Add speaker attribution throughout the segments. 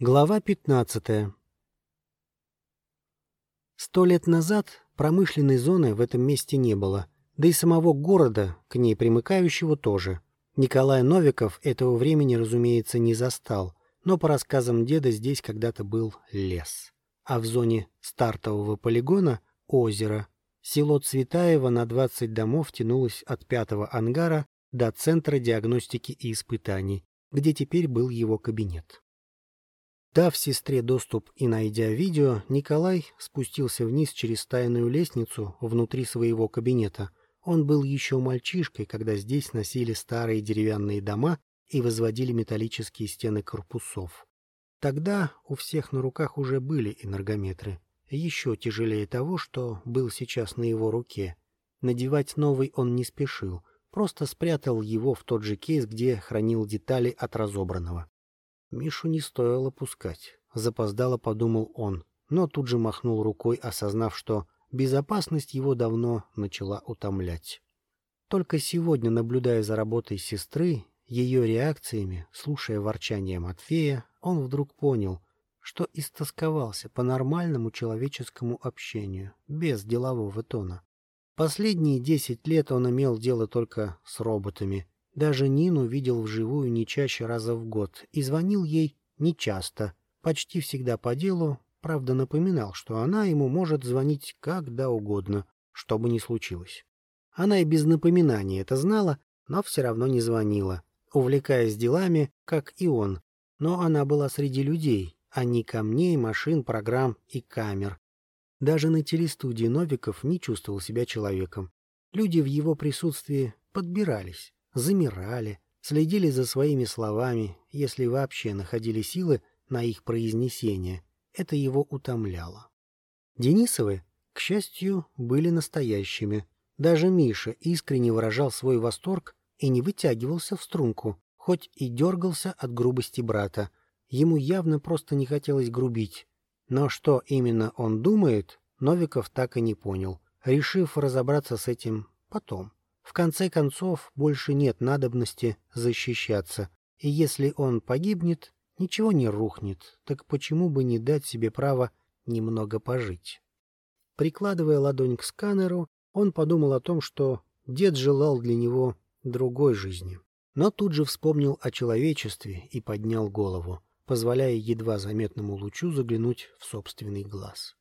Speaker 1: Глава 15. Сто лет назад промышленной зоны в этом месте не было, да и самого города, к ней примыкающего, тоже. Николай Новиков этого времени, разумеется, не застал, но по рассказам деда здесь когда-то был лес. А в зоне стартового полигона — озеро. Село Цветаево на 20 домов тянулось от пятого ангара до Центра диагностики и испытаний, где теперь был его кабинет. Дав сестре доступ и найдя видео, Николай спустился вниз через тайную лестницу внутри своего кабинета. Он был еще мальчишкой, когда здесь носили старые деревянные дома и возводили металлические стены корпусов. Тогда у всех на руках уже были энергометры, еще тяжелее того, что был сейчас на его руке. Надевать новый он не спешил, просто спрятал его в тот же кейс, где хранил детали от разобранного. Мишу не стоило пускать, запоздало подумал он, но тут же махнул рукой, осознав, что безопасность его давно начала утомлять. Только сегодня, наблюдая за работой сестры, ее реакциями, слушая ворчание Матфея, он вдруг понял, что истосковался по нормальному человеческому общению, без делового тона. Последние десять лет он имел дело только с роботами, даже Нину видел вживую не чаще раза в год и звонил ей нечасто, почти всегда по делу, правда напоминал, что она ему может звонить когда угодно, что бы ни случилось. Она и без напоминания это знала, но все равно не звонила, увлекаясь делами, как и он. Но она была среди людей, а не камней, машин, программ и камер. Даже на телестудии Новиков не чувствовал себя человеком. Люди в его присутствии подбирались замирали, следили за своими словами, если вообще находили силы на их произнесение. Это его утомляло. Денисовы, к счастью, были настоящими. Даже Миша искренне выражал свой восторг и не вытягивался в струнку, хоть и дергался от грубости брата. Ему явно просто не хотелось грубить. Но что именно он думает, Новиков так и не понял, решив разобраться с этим потом. В конце концов, больше нет надобности защищаться, и если он погибнет, ничего не рухнет, так почему бы не дать себе право немного пожить? Прикладывая ладонь к сканеру, он подумал о том, что дед желал для него другой жизни. Но тут же вспомнил о человечестве и поднял голову, позволяя едва заметному лучу заглянуть в собственный глаз.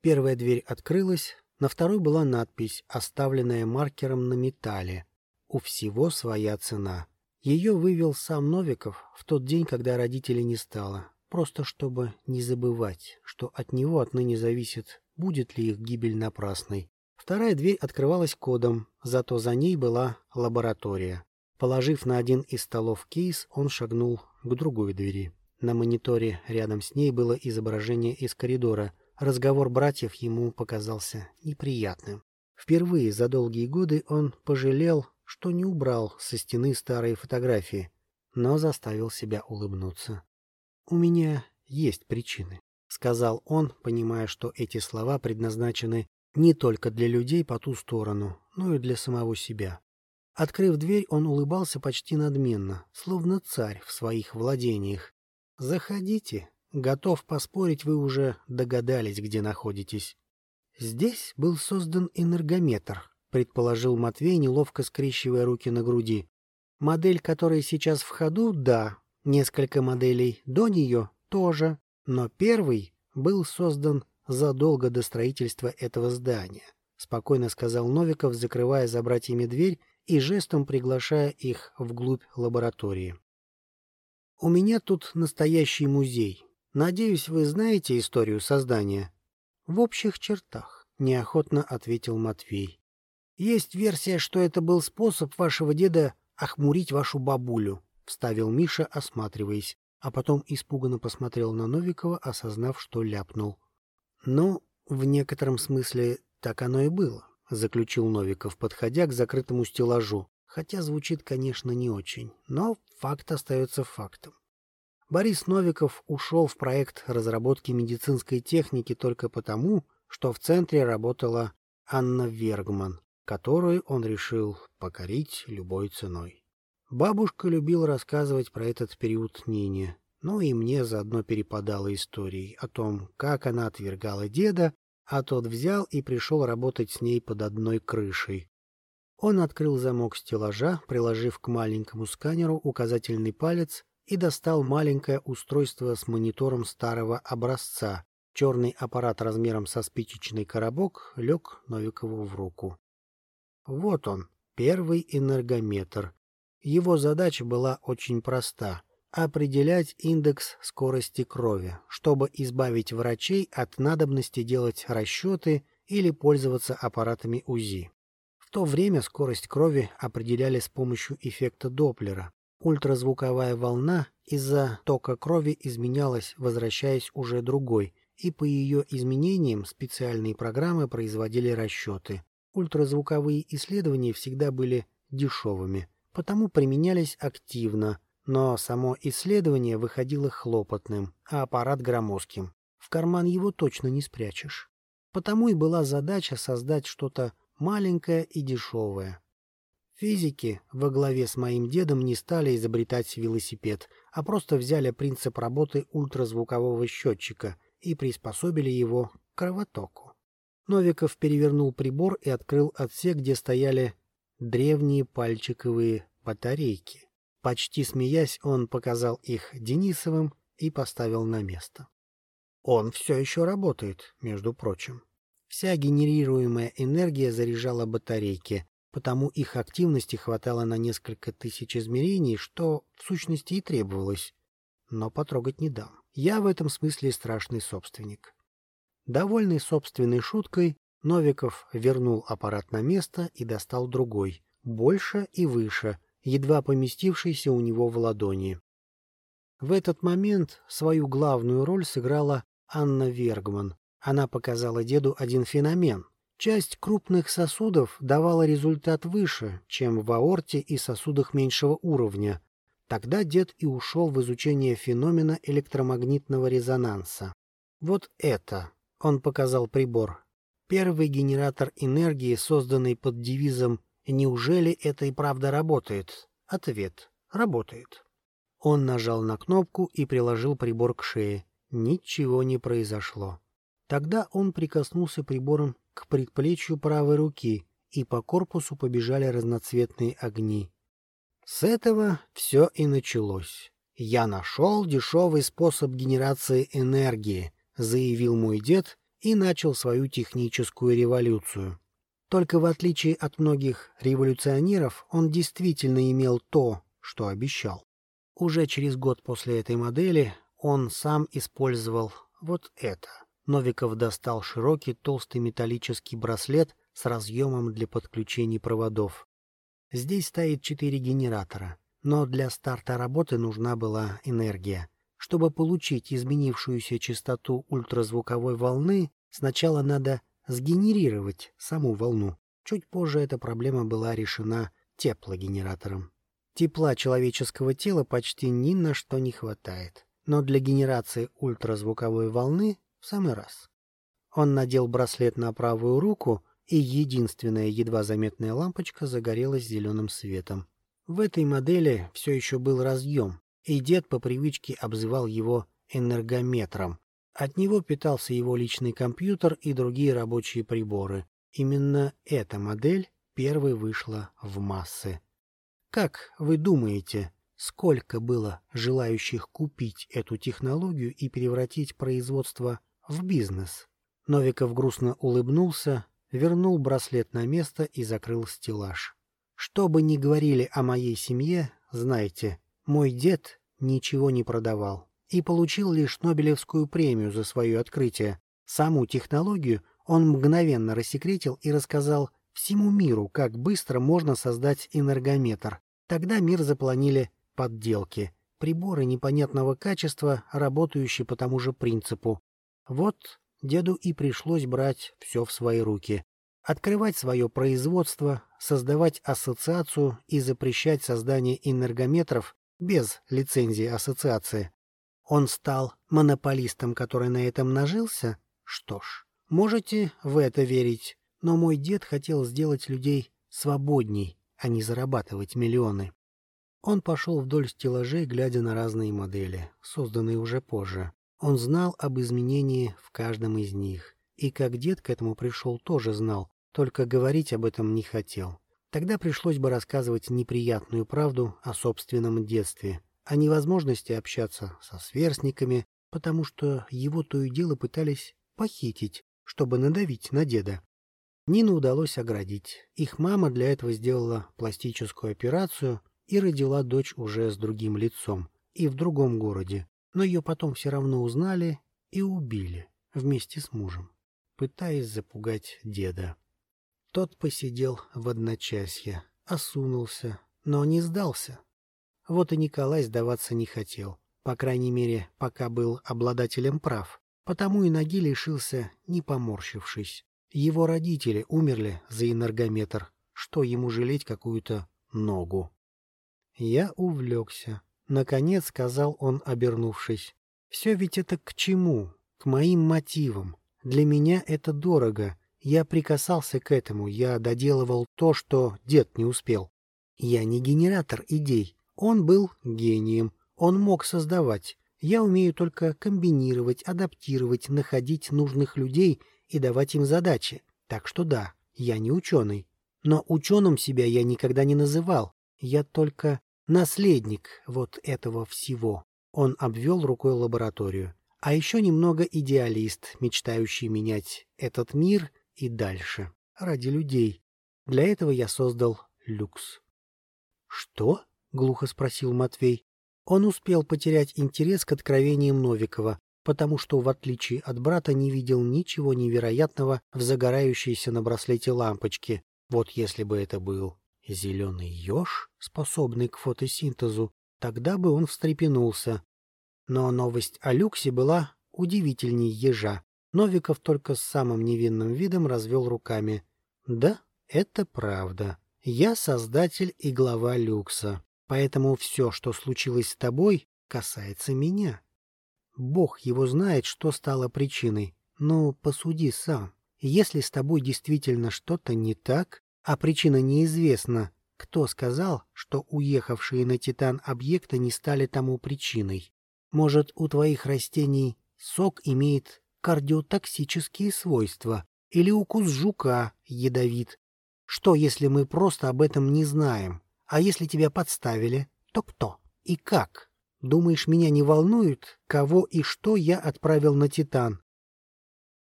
Speaker 1: Первая дверь открылась, на второй была надпись, оставленная маркером на металле. «У всего своя цена». Ее вывел сам Новиков в тот день, когда родителей не стало, просто чтобы не забывать, что от него отныне зависит, будет ли их гибель напрасной. Вторая дверь открывалась кодом, зато за ней была лаборатория. Положив на один из столов кейс, он шагнул к другой двери. На мониторе рядом с ней было изображение из коридора — Разговор братьев ему показался неприятным. Впервые за долгие годы он пожалел, что не убрал со стены старые фотографии, но заставил себя улыбнуться. «У меня есть причины», — сказал он, понимая, что эти слова предназначены не только для людей по ту сторону, но и для самого себя. Открыв дверь, он улыбался почти надменно, словно царь в своих владениях. «Заходите», Готов поспорить, вы уже догадались, где находитесь. Здесь был создан энергометр, предположил Матвей, неловко скрещивая руки на груди. Модель, которая сейчас в ходу, да, несколько моделей до нее тоже, но первый был создан задолго до строительства этого здания, спокойно сказал Новиков, закрывая за братьями дверь и жестом приглашая их вглубь лаборатории. У меня тут настоящий музей, Надеюсь, вы знаете историю создания? В общих чертах, неохотно ответил Матвей. Есть версия, что это был способ вашего деда охмурить вашу бабулю, вставил Миша, осматриваясь, а потом испуганно посмотрел на Новикова, осознав, что ляпнул. Ну, в некотором смысле так оно и было, заключил Новиков, подходя к закрытому стеллажу, хотя звучит, конечно, не очень, но факт остается фактом. Борис Новиков ушел в проект разработки медицинской техники только потому, что в центре работала Анна Вергман, которую он решил покорить любой ценой. Бабушка любила рассказывать про этот период Нине. Ну и мне заодно перепадало историей о том, как она отвергала деда, а тот взял и пришел работать с ней под одной крышей. Он открыл замок стеллажа, приложив к маленькому сканеру указательный палец и достал маленькое устройство с монитором старого образца. Черный аппарат размером со спичечный коробок лег Новикову в руку. Вот он, первый энергометр. Его задача была очень проста — определять индекс скорости крови, чтобы избавить врачей от надобности делать расчеты или пользоваться аппаратами УЗИ. В то время скорость крови определяли с помощью эффекта Доплера. Ультразвуковая волна из-за тока крови изменялась, возвращаясь уже другой, и по ее изменениям специальные программы производили расчеты. Ультразвуковые исследования всегда были дешевыми, потому применялись активно, но само исследование выходило хлопотным, а аппарат громоздким. В карман его точно не спрячешь. Потому и была задача создать что-то маленькое и дешевое. Физики во главе с моим дедом не стали изобретать велосипед, а просто взяли принцип работы ультразвукового счетчика и приспособили его к кровотоку. Новиков перевернул прибор и открыл отсек, где стояли древние пальчиковые батарейки. Почти смеясь, он показал их Денисовым и поставил на место. Он все еще работает, между прочим. Вся генерируемая энергия заряжала батарейки, потому их активности хватало на несколько тысяч измерений, что в сущности и требовалось. Но потрогать не дам. Я в этом смысле страшный собственник. Довольный собственной шуткой, Новиков вернул аппарат на место и достал другой, больше и выше, едва поместившийся у него в ладони. В этот момент свою главную роль сыграла Анна Вергман. Она показала деду один феномен. Часть крупных сосудов давала результат выше, чем в аорте и сосудах меньшего уровня. Тогда дед и ушел в изучение феномена электромагнитного резонанса. Вот это, он показал прибор. Первый генератор энергии, созданный под девизом «Неужели это и правда работает?» Ответ «Работает». Он нажал на кнопку и приложил прибор к шее. Ничего не произошло. Тогда он прикоснулся прибором к предплечью правой руки, и по корпусу побежали разноцветные огни. С этого все и началось. «Я нашел дешевый способ генерации энергии», — заявил мой дед и начал свою техническую революцию. Только в отличие от многих революционеров, он действительно имел то, что обещал. Уже через год после этой модели он сам использовал вот это. Новиков достал широкий толстый металлический браслет с разъемом для подключений проводов. Здесь стоит четыре генератора, но для старта работы нужна была энергия. Чтобы получить изменившуюся частоту ультразвуковой волны, сначала надо сгенерировать саму волну. Чуть позже эта проблема была решена теплогенератором. Тепла человеческого тела почти ни на что не хватает, но для генерации ультразвуковой волны в самый раз. Он надел браслет на правую руку, и единственная едва заметная лампочка загорелась зеленым светом. В этой модели все еще был разъем, и дед по привычке обзывал его энергометром, от него питался его личный компьютер и другие рабочие приборы. Именно эта модель первой вышла в массы. Как вы думаете, сколько было желающих купить эту технологию и превратить производство в бизнес? Новиков грустно улыбнулся, вернул браслет на место и закрыл стеллаж. Что бы ни говорили о моей семье, знайте, мой дед ничего не продавал и получил лишь Нобелевскую премию за свое открытие. Саму технологию он мгновенно рассекретил и рассказал всему миру, как быстро можно создать энергометр. Тогда мир запланили подделки, приборы непонятного качества, работающие по тому же принципу. Вот деду и пришлось брать все в свои руки. Открывать свое производство, создавать ассоциацию и запрещать создание энергометров без лицензии ассоциации. Он стал монополистом, который на этом нажился? Что ж, можете в это верить, но мой дед хотел сделать людей свободней, а не зарабатывать миллионы. Он пошел вдоль стеллажей, глядя на разные модели, созданные уже позже. Он знал об изменении в каждом из них. И как дед к этому пришел, тоже знал, только говорить об этом не хотел. Тогда пришлось бы рассказывать неприятную правду о собственном детстве, о невозможности общаться со сверстниками, потому что его то и дело пытались похитить, чтобы надавить на деда. Нину удалось оградить. Их мама для этого сделала пластическую операцию, и родила дочь уже с другим лицом и в другом городе, но ее потом все равно узнали и убили вместе с мужем, пытаясь запугать деда. Тот посидел в одночасье, осунулся, но не сдался. Вот и Николай сдаваться не хотел, по крайней мере, пока был обладателем прав, потому и ноги лишился, не поморщившись. Его родители умерли за энергометр, что ему жалеть какую-то ногу. Я увлекся. Наконец сказал он, обернувшись. Все ведь это к чему? К моим мотивам. Для меня это дорого. Я прикасался к этому, я доделывал то, что дед не успел. Я не генератор идей. Он был гением. Он мог создавать. Я умею только комбинировать, адаптировать, находить нужных людей и давать им задачи. Так что да, я не ученый. Но ученым себя я никогда не называл. Я только Наследник вот этого всего. Он обвел рукой лабораторию. А еще немного идеалист, мечтающий менять этот мир и дальше. Ради людей. Для этого я создал люкс. «Что?» — глухо спросил Матвей. Он успел потерять интерес к откровениям Новикова, потому что, в отличие от брата, не видел ничего невероятного в загорающейся на браслете лампочке. Вот если бы это был Зеленый еж, способный к фотосинтезу, тогда бы он встрепенулся. Но новость о люксе была удивительней ежа. Новиков только с самым невинным видом развел руками. «Да, это правда. Я создатель и глава люкса, поэтому все, что случилось с тобой, касается меня. Бог его знает, что стало причиной. Но посуди сам. Если с тобой действительно что-то не так, а причина неизвестна. Кто сказал, что уехавшие на Титан объекты не стали тому причиной? Может, у твоих растений сок имеет кардиотоксические свойства, или укус жука ядовит? Что, если мы просто об этом не знаем? А если тебя подставили, то кто и как? Думаешь, меня не волнует, кого и что я отправил на Титан?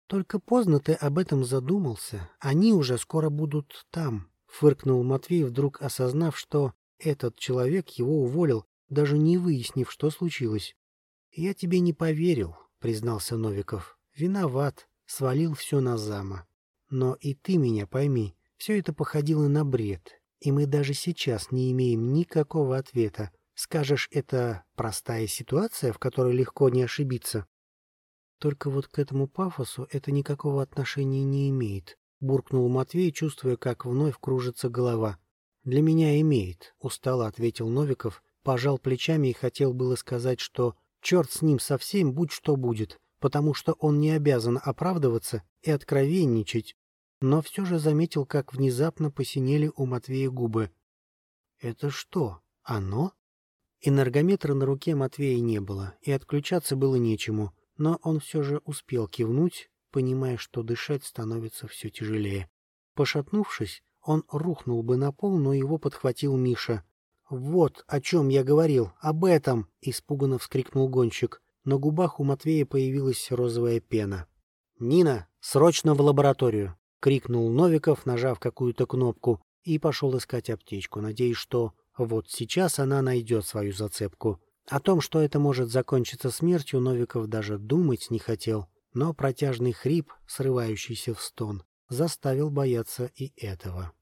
Speaker 1: Только поздно ты об этом задумался. Они уже скоро будут там. Фыркнул Матвей, вдруг осознав, что этот человек его уволил, даже не выяснив, что случилось. «Я тебе не поверил», — признался Новиков. «Виноват, свалил все на зама. Но и ты меня пойми, все это походило на бред, и мы даже сейчас не имеем никакого ответа. Скажешь, это простая ситуация, в которой легко не ошибиться? Только вот к этому пафосу это никакого отношения не имеет, буркнул Матвей, чувствуя, как вновь кружится голова. Для меня имеет, устало ответил Новиков, пожал плечами и хотел было сказать, что черт с ним совсем, будь что будет, потому что он не обязан оправдываться и откровенничать, но все же заметил, как внезапно посинели у Матвея губы. «Это что, оно?» Энергометра на руке Матвея не было, и отключаться было нечему но он все же успел кивнуть, понимая, что дышать становится все тяжелее. Пошатнувшись, он рухнул бы на пол, но его подхватил Миша. «Вот о чем я говорил, об этом!» — испуганно вскрикнул гонщик. На губах у Матвея появилась розовая пена. «Нина, срочно в лабораторию!» — крикнул Новиков, нажав какую-то кнопку, и пошел искать аптечку, надеясь, что вот сейчас она найдет свою зацепку. О том, что это может закончиться смертью, Новиков даже думать не хотел, но протяжный хрип, срывающийся в стон, заставил бояться и этого.